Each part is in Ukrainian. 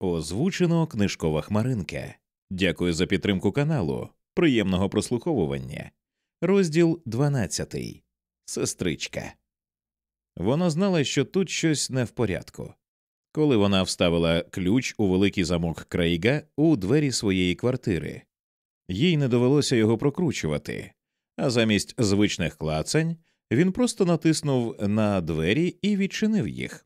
Озвучено книжкова хмаринка. Дякую за підтримку каналу. Приємного прослуховування. Розділ 12. Сестричка. Вона знала, що тут щось не в порядку. Коли вона вставила ключ у великий замок Крейга у двері своєї квартири, їй не довелося його прокручувати, а замість звичних клацань він просто натиснув на двері і відчинив їх.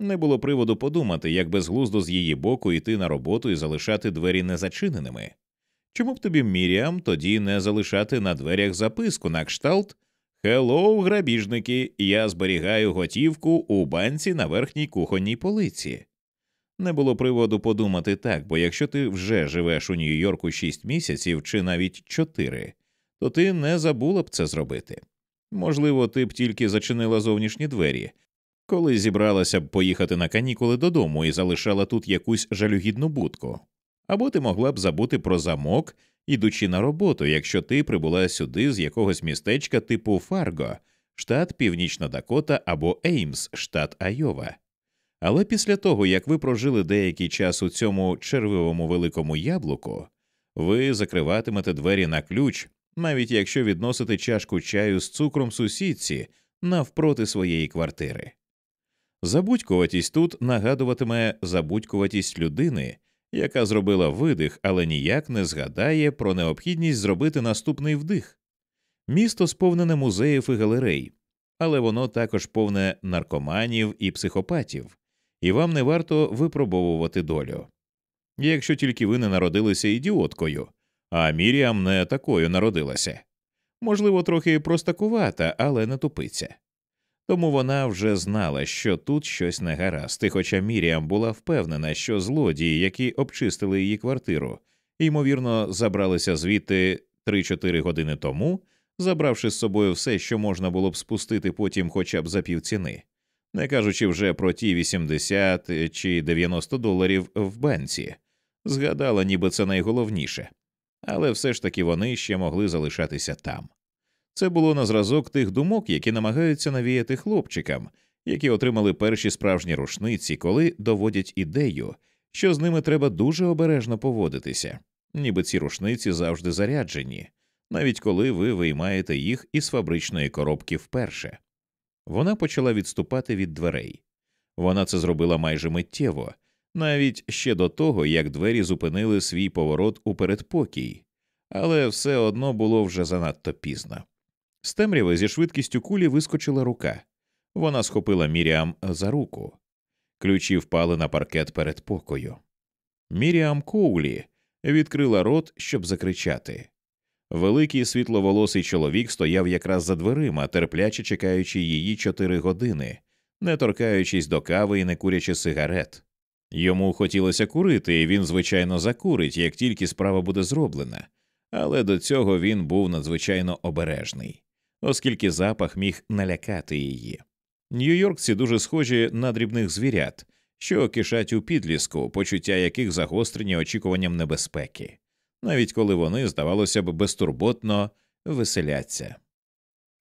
Не було приводу подумати, як безглуздо з її боку йти на роботу і залишати двері незачиненими. Чому б тобі, Міріам, тоді не залишати на дверях записку на кшталт Hello, грабіжники, я зберігаю готівку у банці на верхній кухонній полиці. Не було приводу подумати так, бо якщо ти вже живеш у Нью-Йорку шість місяців чи навіть чотири, то ти не забула б це зробити. Можливо, ти б тільки зачинила зовнішні двері, коли зібралася б поїхати на канікули додому і залишала тут якусь жалюгідну будку. Або ти могла б забути про замок, ідучи на роботу, якщо ти прибула сюди з якогось містечка типу Фарго, штат Північна Дакота або Еймс, штат Айова. Але після того, як ви прожили деякий час у цьому червивому великому яблуку, ви закриватимете двері на ключ, навіть якщо відносите чашку чаю з цукром сусідці навпроти своєї квартири. Забудькуватість тут нагадуватиме забудькуватість людини, яка зробила видих, але ніяк не згадає про необхідність зробити наступний вдих. Місто сповнене музеїв і галерей, але воно також повне наркоманів і психопатів, і вам не варто випробовувати долю. Якщо тільки ви не народилися ідіоткою, а Міріам не такою народилася. Можливо, трохи простакувата, але не тупиця. Тому вона вже знала, що тут щось не гаразд, і хоча Міріам була впевнена, що злодії, які обчистили її квартиру, ймовірно, забралися звідти 3-4 години тому, забравши з собою все, що можна було б спустити потім хоча б за півціни, не кажучи вже про ті 80 чи 90 доларів в банці, згадала, ніби це найголовніше, але все ж таки вони ще могли залишатися там. Це було на зразок тих думок, які намагаються навіяти хлопчикам, які отримали перші справжні рушниці, коли доводять ідею, що з ними треба дуже обережно поводитися, ніби ці рушниці завжди заряджені, навіть коли ви виймаєте їх із фабричної коробки вперше. Вона почала відступати від дверей. Вона це зробила майже миттєво, навіть ще до того, як двері зупинили свій поворот у передпокій, але все одно було вже занадто пізно. З темряви зі швидкістю кулі вискочила рука. Вона схопила Міріам за руку. Ключі впали на паркет перед покою. Міріам Коулі відкрила рот, щоб закричати. Великий світловолосий чоловік стояв якраз за дверима, терпляче чекаючи її чотири години, не торкаючись до кави і не курячи сигарет. Йому хотілося курити, і він, звичайно, закурить, як тільки справа буде зроблена, але до цього він був надзвичайно обережний оскільки запах міг налякати її. Нью-Йоркці дуже схожі на дрібних звірят, що кишать у підліску, почуття яких загострені очікуванням небезпеки, навіть коли вони, здавалося б, безтурботно веселяться.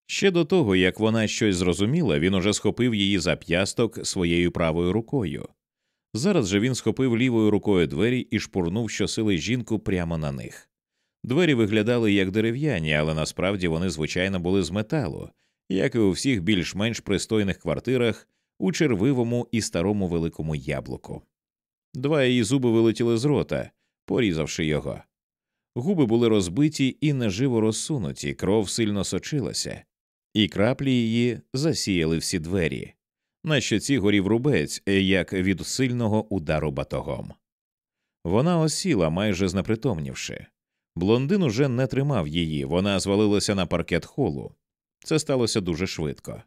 Ще до того, як вона щось зрозуміла, він уже схопив її за п'ясток своєю правою рукою. Зараз же він схопив лівою рукою двері і шпурнув щосили жінку прямо на них. Двері виглядали як дерев'яні, але насправді вони, звичайно, були з металу, як і у всіх більш-менш пристойних квартирах у червивому і старому великому яблуку. Два її зуби вилетіли з рота, порізавши його. Губи були розбиті і неживо розсунуті, кров сильно сочилася, і краплі її засіяли всі двері. На щоці горів рубець, як від сильного удару батогом. Вона осіла, майже знепритомнівши. Блондин уже не тримав її, вона звалилася на паркет холу. Це сталося дуже швидко.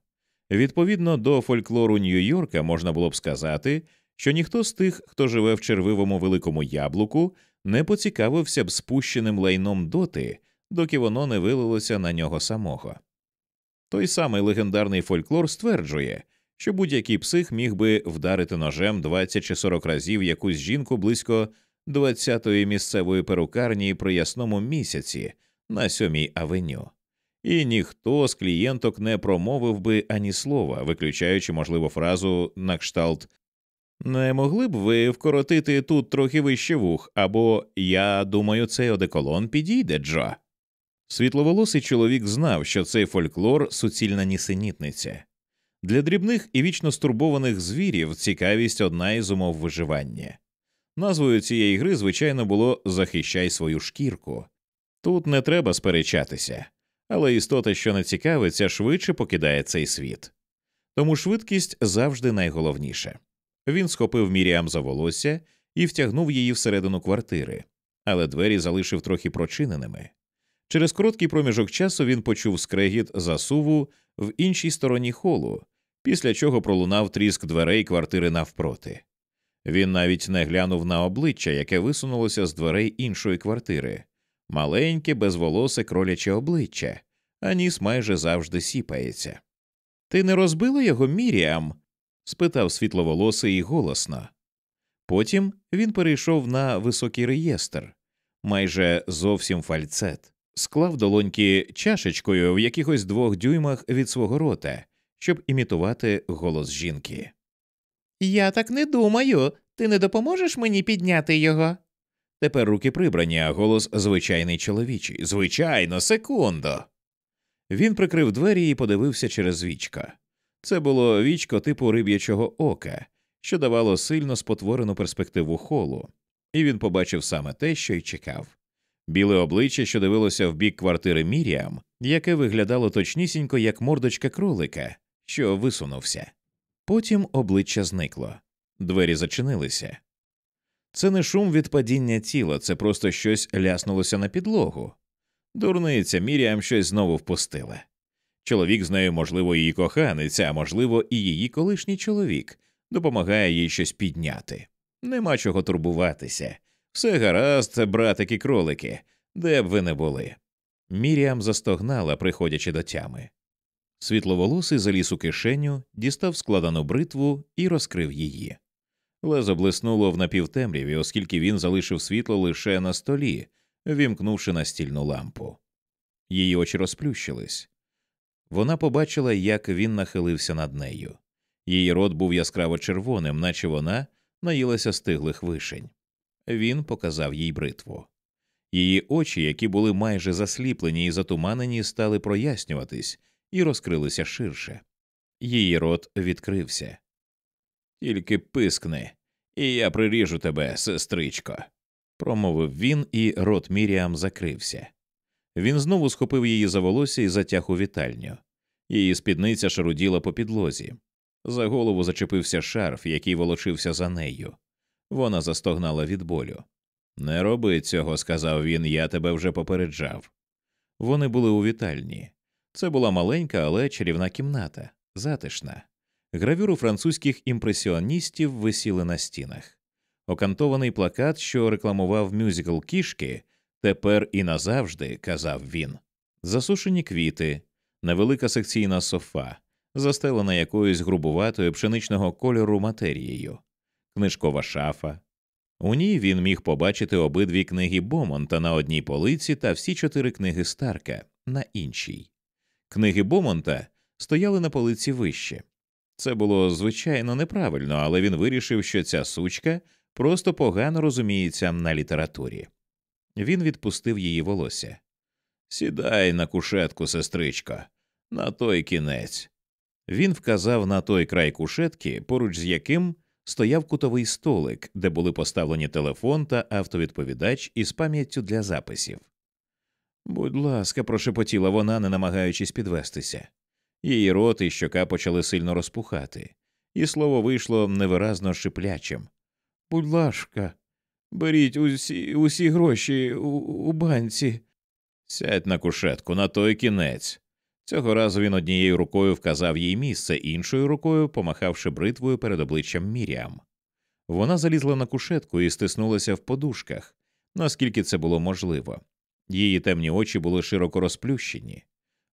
Відповідно до фольклору Нью-Йорка можна було б сказати, що ніхто з тих, хто живе в червивому великому яблуку, не поцікавився б спущеним лайном доти, доки воно не вилилося на нього самого. Той самий легендарний фольклор стверджує, що будь-який псих міг би вдарити ножем 20 чи 40 разів якусь жінку близько 20-ї місцевої перукарні при ясному місяці на сьомій авеню, і ніхто з клієнток не промовив би ані слова, виключаючи, можливо, фразу на кшталт Не могли б ви вкоротити тут трохи вище вух, або я думаю, цей одеколон підійде, Джо. Світловолосий чоловік знав, що цей фольклор суцільна нісенітниця. Для дрібних і вічно стурбованих звірів цікавість одна із умов виживання. Назвою цієї гри, звичайно, було Захищай свою шкірку. Тут не треба сперечатися, але істота, що не цікавиться, швидше покидає цей світ. Тому швидкість завжди найголовніше. Він схопив Міріам за волосся і втягнув її всередину квартири, але двері залишив трохи прочиненими. Через короткий проміжок часу він почув скрегіт засуву в іншій стороні холу, після чого пролунав тріск дверей квартири навпроти. Він навіть не глянув на обличчя, яке висунулося з дверей іншої квартири, маленьке, безволосе кроляче обличчя, а ніс майже завжди сіпається. Ти не розбила його Міріам? спитав світловолосий голосно. Потім він перейшов на високий реєстр, майже зовсім фальцет, склав долоньки чашечкою в якихось двох дюймах від свого рота, щоб імітувати голос жінки. Я так не думаю. Ти не допоможеш мені підняти його? Тепер руки прибрані, а голос звичайний чоловічий. Звичайно, секунду. Він прикрив двері і подивився через вічко. Це було вічко типу риб'ячого ока, що давало сильно спотворену перспективу холу, і він побачив саме те, що й чекав. Біле обличчя, що дивилося в бік квартири Міріам, яке виглядало точнісінько як мордочка кролика, що висунувся. Потім обличчя зникло, двері зачинилися. Це не шум від падіння тіла, це просто щось ляснулося на підлогу. Дурниця Міріам щось знову впустила. Чоловік з нею, можливо, її коханець, а можливо, і її колишній чоловік допомагає їй щось підняти. Нема чого турбуватися. Все гаразд, братики кролики, де б ви не були. Міріам застогнала, приходячи до тями. Світловолосий заліз у кишеню, дістав складену бритву і розкрив її. Лезо блиснуло в напівтемряві, оскільки він залишив світло лише на столі, вімкнувши настільну лампу. Її очі розплющились. Вона побачила, як він нахилився над нею. Її рот був яскраво червоним, наче вона наїлася стиглих вишень. Він показав їй бритву. Її очі, які були майже засліплені і затуманені, стали прояснюватись і розкрилися ширше. Її рот відкрився. Тільки пискни, і я приріжу тебе, сестричко, промовив він, і рот Міріам закрився. Він знову схопив її за волосся і затяг у вітальню. Її спідниця шаруділа по підлозі. За голову зачепився шарф, який волочився за нею. Вона застогнала від болю. Не роби цього, сказав він, я тебе вже попереджав. Вони були у вітальні. Це була маленька, але чарівна кімната, затишна. Гравюру французьких імпресіоністів висіли на стінах. Окантований плакат, що рекламував мюзикл кішки, тепер і назавжди, казав він. Засушені квіти, невелика секційна софа, застелена якоюсь грубуватою пшеничного кольору матерією, книжкова шафа. У ній він міг побачити обидві книги Бомонта на одній полиці та всі чотири книги Старка на іншій. Книги Бомонта стояли на полиці вище. Це було звичайно неправильно, але він вирішив, що ця сучка просто погано розуміється на літературі. Він відпустив її волосся. Сідай на кушетку, сестричко, на той кінець. Він вказав на той край кушетки, поруч з яким стояв кутовий столик, де були поставлені телефон та автовідповідач із пам'яттю для записів. Будь ласка, прошепотіла вона, не намагаючись підвестися. Її рот і щока почали сильно розпухати, і слово вийшло невиразно шиплячим. Будь ласка, беріть усі усі гроші у, у банці. Сядь на кушетку, на той кінець. Цього разу він однією рукою вказав їй місце, іншою рукою помахавши бритвою перед обличчям Міріам. Вона залізла на кушетку і стиснулася в подушках, наскільки це було можливо. Її темні очі були широко розплющені.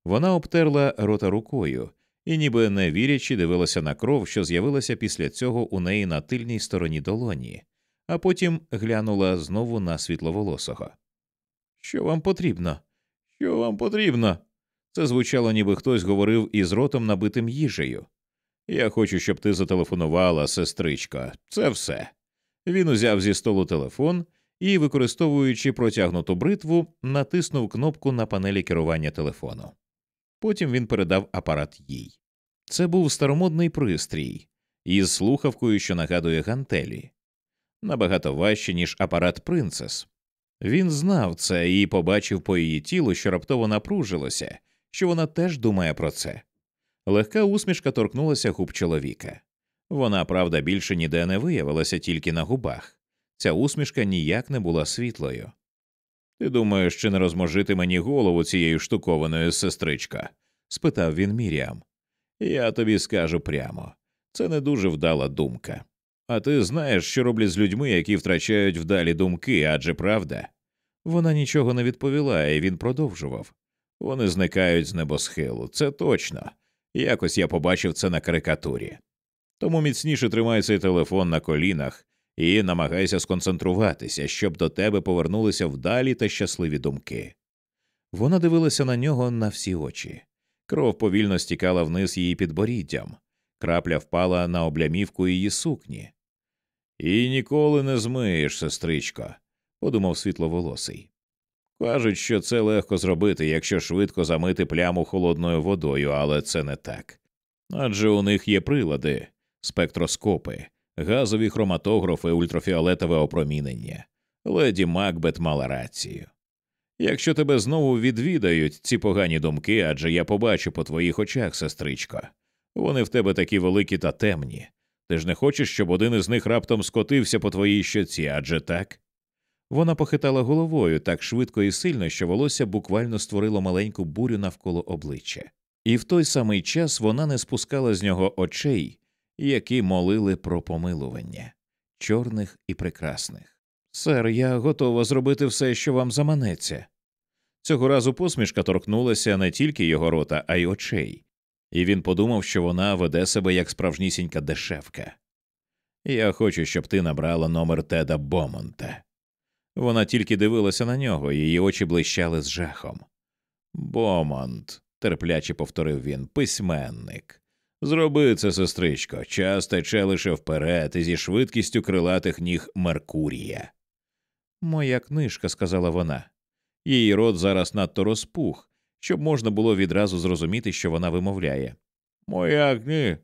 Вона обтерла рота рукою і, ніби не вірячи, дивилася на кров, що з'явилася після цього у неї на тильній стороні долоні, а потім глянула знову на світловолосого. Що вам потрібно? Що вам потрібно? Це звучало, ніби хтось говорив із ротом набитим їжею. Я хочу, щоб ти зателефонувала, сестричко. Це все. Він узяв зі столу телефон і, використовуючи протягнуту бритву, натиснув кнопку на панелі керування телефону. Потім він передав апарат їй. Це був старомодний пристрій із слухавкою, що нагадує гантелі, набагато важче, ніж апарат принцес. Він знав це і побачив по її тілу, що раптово напружилося, що вона теж думає про це. Легка усмішка торкнулася губ чоловіка. Вона, правда, більше ніде не виявилася тільки на губах. Ця усмішка ніяк не була світлою. Ти думаєш, чи не розможити мені голову цією штукованою сестричка? спитав він Міріам. Я тобі скажу прямо це не дуже вдала думка. А ти знаєш, що роблять з людьми, які втрачають вдалі думки, адже правда? Вона нічого не відповіла, і він продовжував. Вони зникають з небосхилу, це точно. Якось я побачив це на карикатурі. Тому міцніше тримай цей телефон на колінах і намагайся сконцентруватися, щоб до тебе повернулися вдалі та щасливі думки. Вона дивилася на нього на всі очі. Кров повільно стікала вниз її підборіддям, крапля впала на облямівку її сукні. І ніколи не змиєш, сестричко, подумав світловолосий. Кажуть, що це легко зробити, якщо швидко замити пляму холодною водою, але це не так. Адже у них є прилади, спектроскопи, газові хроматографи, ультрафіолетове опромінення. Леді Макбет мала рацію. Якщо тебе знову відвідають ці погані думки, адже я побачу по твоїх очах, сестричко, вони в тебе такі великі та темні. Ти ж не хочеш, щоб один із них раптом скотився по твоїй щоці, адже так? Вона похитала головою так швидко і сильно, що волосся буквально створило маленьку бурю навколо обличчя, і в той самий час вона не спускала з нього очей, які молили про помилування чорних і прекрасних. Сер, я готова зробити все, що вам заманеться. Цього разу посмішка торкнулася не тільки його рота, а й очей, і він подумав, що вона веде себе як справжнісінька дешевка. Я хочу, щоб ти набрала номер Теда Бомонта. Вона тільки дивилася на нього, її очі блищали з жахом. Бомонт, терпляче повторив він, письменник. Зроби це, сестричко, час тече лише вперед і зі швидкістю крилатих ніг Меркурія. Моя книжка, сказала вона. Її рот зараз надто розпух, щоб можна було відразу зрозуміти, що вона вимовляє. Моя кни.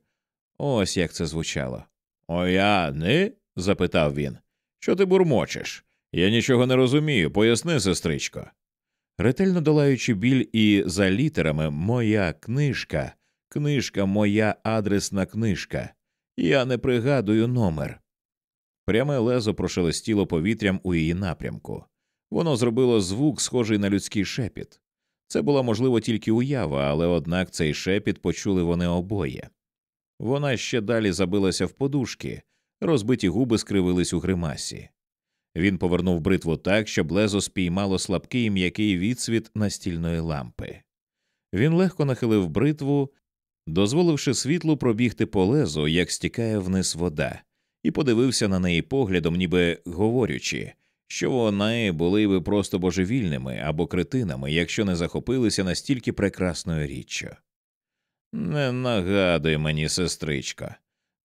Ось як це звучало. Моя ни? запитав він. Що ти бурмочеш? Я нічого не розумію, поясни, сестричко. Ретельно долаючи біль і за літерами Моя книжка, книжка, моя адресна книжка. Я не пригадую номер. Пряме лезо прошелестіло повітрям у її напрямку. Воно зробило звук, схожий на людський шепіт. Це була, можливо, тільки уява, але однак цей шепіт почули вони обоє. Вона ще далі забилася в подушки, розбиті губи скривились у гримасі. Він повернув бритву так, щоб лезо спіймало слабкий м'який відсвіт настільної лампи. Він легко нахилив бритву, дозволивши світлу пробігти по лезу, як стікає вниз вода, і подивився на неї поглядом, ніби говорячи, що вони були би просто божевільними або кретинами, якщо не захопилися настільки прекрасною річчю. Не нагадуй мені, сестричко.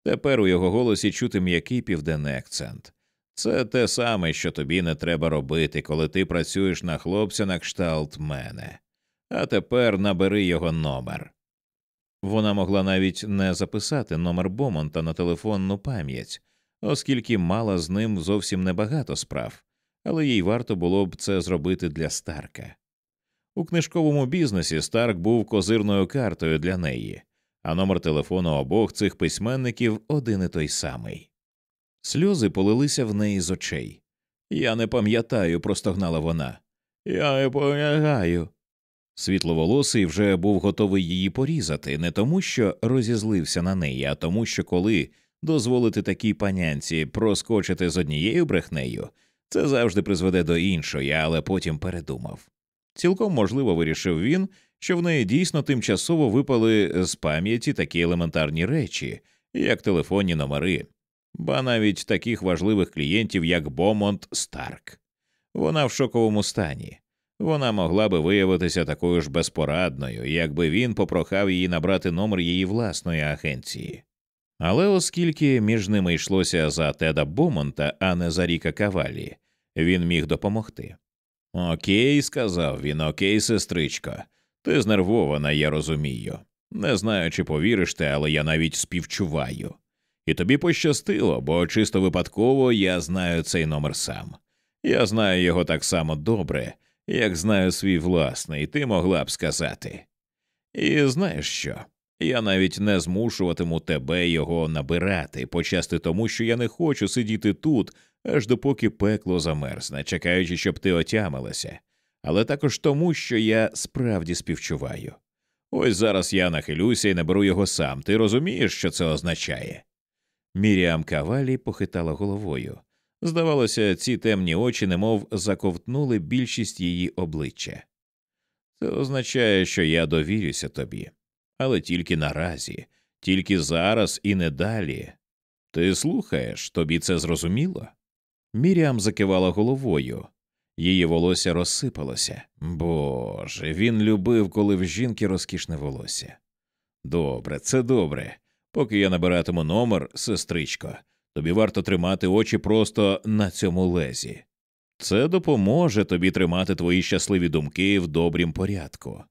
Тепер у його голосі чути м'який південний акцент. Це те саме, що тобі не треба робити, коли ти працюєш на хлопця на кшталт мене. А тепер набери його номер. Вона могла навіть не записати номер Бомонта на телефонну пам'ять, оскільки мала з ним зовсім небагато справ, але їй варто було б це зробити для Старка. У книжковому бізнесі Старк був козирною картою для неї, а номер телефону обох цих письменників один і той самий. Сльози полилися в неї з очей. Я не пам'ятаю, простогнала вона. Я не пам'ятаю. Світловолосий вже був готовий її порізати, не тому, що розізлився на неї, а тому, що коли дозволити такій панянці проскочити з однією брехнею, це завжди призведе до іншої, але потім передумав. Цілком можливо вирішив він, що в неї дійсно тимчасово випали з пам'яті такі елементарні речі, як телефонні номери, ба навіть таких важливих клієнтів, як Бомонт Старк. Вона в шоковому стані. Вона могла би виявитися такою ж безпорадною, якби він попрохав її набрати номер її власної агенції. Але оскільки між ними йшлося за Теда Бомонта, а не за Ріка Кавалі, він міг допомогти. Окей, сказав він, окей, сестричко. Ти знервована, я розумію. Не знаю, чи повіриш ти, але я навіть співчуваю. І тобі пощастило, бо чисто випадково я знаю цей номер сам. Я знаю його так само добре, як знаю свій власний, ти могла б сказати. І знаєш що? Я навіть не змушуватиму тебе його набирати, почасти тому, що я не хочу сидіти тут, аж допоки пекло замерзне, чекаючи, щоб ти отямилася, але також тому, що я справді співчуваю. Ось зараз я нахилюся і наберу його сам. Ти розумієш, що це означає? Міріам Кавалі похитала головою. Здавалося, ці темні очі немов заковтнули більшість її обличчя. Це означає, що я довірюся тобі, але тільки наразі, тільки зараз і не далі. Ти слухаєш, тобі це зрозуміло? Міріам закивала головою, її волосся розсипалося. Боже, він любив, коли в жінки розкішне волосся. Добре, це добре. Поки я набиратиму номер, сестричко, тобі варто тримати очі просто на цьому лезі. Це допоможе тобі тримати твої щасливі думки в добрім порядку.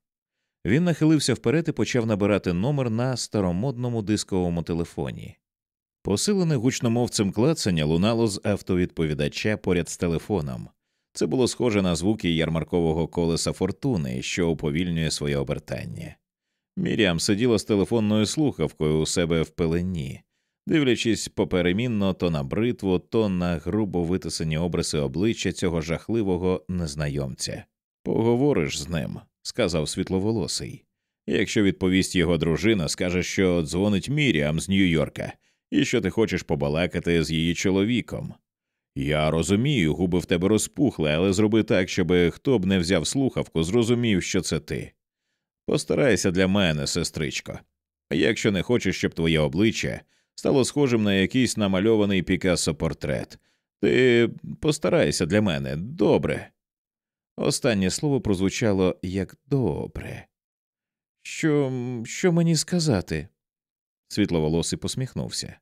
Він нахилився вперед і почав набирати номер на старомодному дисковому телефоні. Посилене гучномовцем клацання лунало з автовідповідача поряд з телефоном. Це було схоже на звуки ярмаркового колеса фортуни, що уповільнює своє обертання. Міріам сиділа з телефонною слухавкою у себе в пелені, дивлячись поперемінно то на бритву, то на грубо витисані обриси обличчя цього жахливого незнайомця. Поговориш з ним, сказав світловолосий. Якщо відповість його дружина, скаже, що дзвонить Міріам з Нью-Йорка, і що ти хочеш побалакати з її чоловіком. Я розумію, губи в тебе розпухли, але зроби так, щоб хто б не взяв слухавку, зрозумів, що це ти. Постарайся для мене, сестричко. Якщо не хочеш, щоб твоє обличчя стало схожим на якийсь намальований Пікассо портрет, ти постарайся для мене добре. Останнє слово прозвучало як добре. Що що мені сказати? Світловолосий посміхнувся.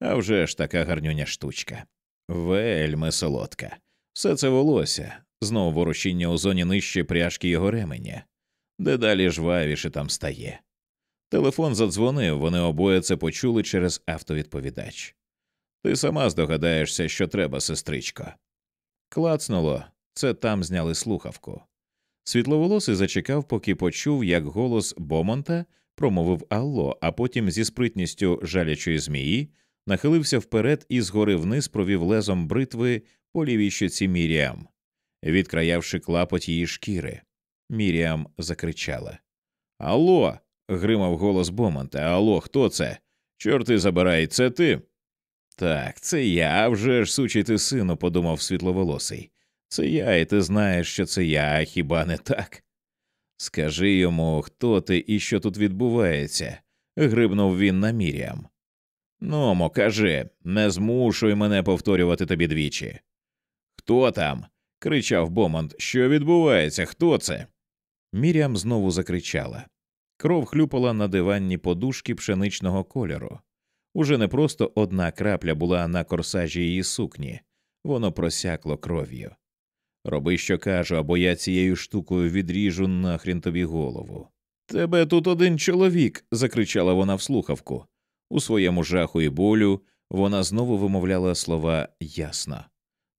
«А вже ж така гарнюня штучка. Вельми солодка. Все це волосся, знову ворушіння у зоні нижче пряжки його ременя, дедалі жвавіше там стає. Телефон задзвонив, вони обоє це почули через автовідповідач. Ти сама здогадаєшся, що треба, сестричко. Клацнуло, це там зняли слухавку. Світловолосий зачекав, поки почув, як голос Бомонта промовив Алло, а потім зі спритністю жалячої змії нахилився вперед і згори вниз провів лезом бритви по лівій щоці Міріам, відкраявши клапоть її шкіри. Міріам закричала. Алло. Гримав голос Бомонта. Алло, хто це? Чорти забирай, це ти? Так, це я, вже ж сучий ти сину, подумав світловолосий. Це я, і ти знаєш, що це я, а хіба не так? Скажи йому, хто ти і що тут відбувається, грибнув він на Міріам. Нумо, кажи, не змушуй мене повторювати тобі двічі. Хто там? кричав Бомонд. Що відбувається? Хто це? Міріам знову закричала. Кров хлюпала на диванні подушки пшеничного кольору. Уже не просто одна крапля була на корсажі її сукні, воно просякло кров'ю. Роби, що кажу, або я цією штукою відріжу нахрін тобі голову. Тебе тут один чоловік. закричала вона в слухавку. У своєму жаху і болю вона знову вимовляла слова ясно.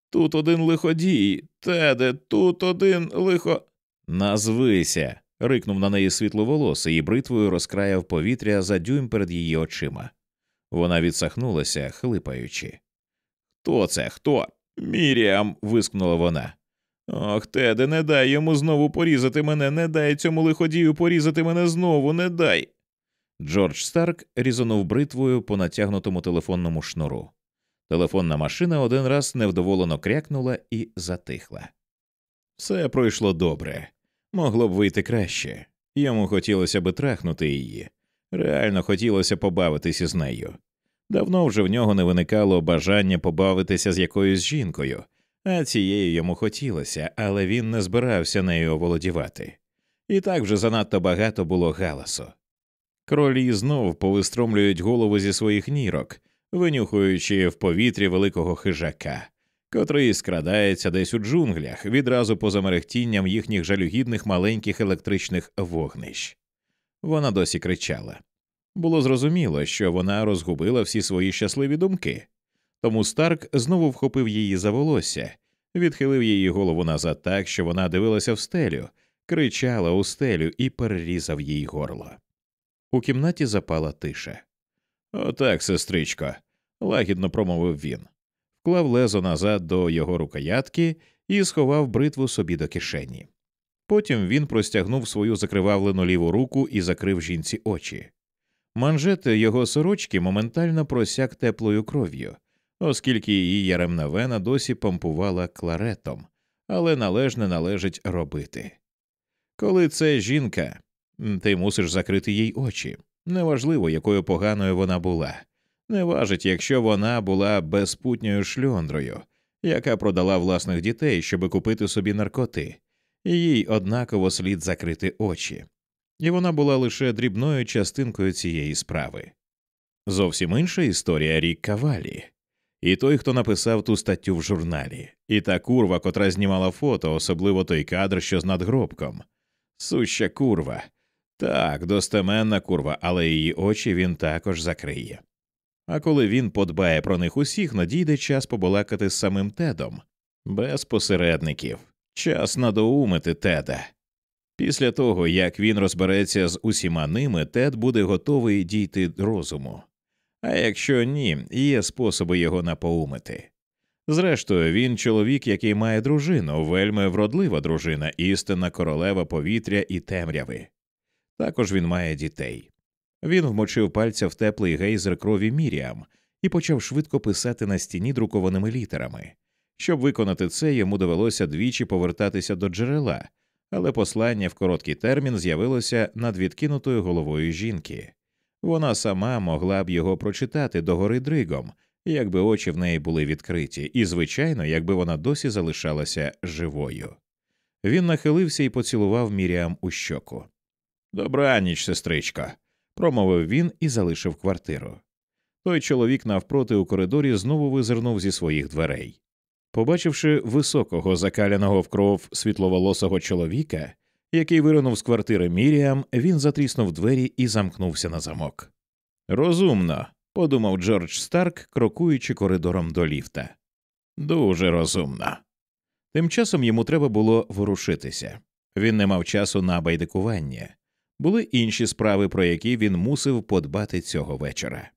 Тут один лиходій, теде, тут один лихо. Назвися. Рикнув на неї світловолосий і бритвою розкраяв повітря за дюйм перед її очима. Вона відсахнулася, хлипаючи. Хто це? Хто? Міріам. вискнула вона. Ох, Теде, не дай йому знову порізати мене, не дай цьому лиходію порізати мене знову, не дай. Джордж Старк різанув бритвою по натягнутому телефонному шнуру. Телефонна машина один раз невдоволено крякнула і затихла. Все пройшло добре, могло б вийти краще. Йому хотілося би трахнути її, реально хотілося побавитися з нею. Давно вже в нього не виникало бажання побавитися з якоюсь жінкою, а цією йому хотілося, але він не збирався нею оволодівати. І так вже занадто багато було галасу. Кролі знов повистромлюють голову зі своїх нірок, винюхуючи в повітрі великого хижака, котрий скрадається десь у джунглях відразу поза мерехтінням їхніх жалюгідних маленьких електричних вогнищ. Вона досі кричала. Було зрозуміло, що вона розгубила всі свої щасливі думки. Тому Старк знову вхопив її за волосся, відхилив її голову назад так, що вона дивилася в стелю, кричала у стелю і перерізав їй горло. У кімнаті запала тиша. Отак, сестричко, лагідно промовив він, вклав лезо назад до його рукоятки і сховав бритву собі до кишені. Потім він простягнув свою закривавлену ліву руку і закрив жінці очі. Манжет його сорочки моментально просяк теплою кров'ю, оскільки її яремна вена досі помпувала кларетом, але належне належить робити. Коли це жінка, ти мусиш закрити їй очі. Неважливо, якою поганою вона була. Не важить, якщо вона була безпутньою шльондрою, яка продала власних дітей, щоб купити собі наркоти, їй однаково слід закрити очі, і вона була лише дрібною частинкою цієї справи. Зовсім інша історія рік Кавалі, і той, хто написав ту статтю в журналі, і та курва, котра знімала фото, особливо той кадр, що з надгробком. Суща курва. Так, достеменна курва, але її очі він також закриє. А коли він подбає про них усіх, надійде час побалакати з самим Тедом, без посередників, час надоумити Теда. Після того, як він розбереться з усіма ними, Тед буде готовий дійти розуму. А якщо ні, є способи його напоумити. Зрештою, він чоловік, який має дружину, вельми вродлива дружина, істинна королева повітря і темряви. Також він має дітей. Він вмочив пальця в теплий гейзер крові Міріам і почав швидко писати на стіні друкованими літерами. Щоб виконати це, йому довелося двічі повертатися до джерела, але послання в короткий термін з'явилося над відкинутою головою жінки. Вона сама могла б його прочитати догори дригом, якби очі в неї були відкриті, і, звичайно, якби вона досі залишалася живою. Він нахилився і поцілував Міріам у щоку. Добраніч, сестричко, промовив він і залишив квартиру. Той чоловік навпроти у коридорі знову визирнув зі своїх дверей. Побачивши високого, закаляного в кров світловолосого чоловіка, який виринув з квартири Міріам, він затріснув двері і замкнувся на замок. Розумно, подумав Джордж Старк, крокуючи коридором до ліфта. Дуже розумно. Тим часом йому треба було ворушитися. Він не мав часу на байдикування. Були інші справи, про які він мусив подбати цього вечора.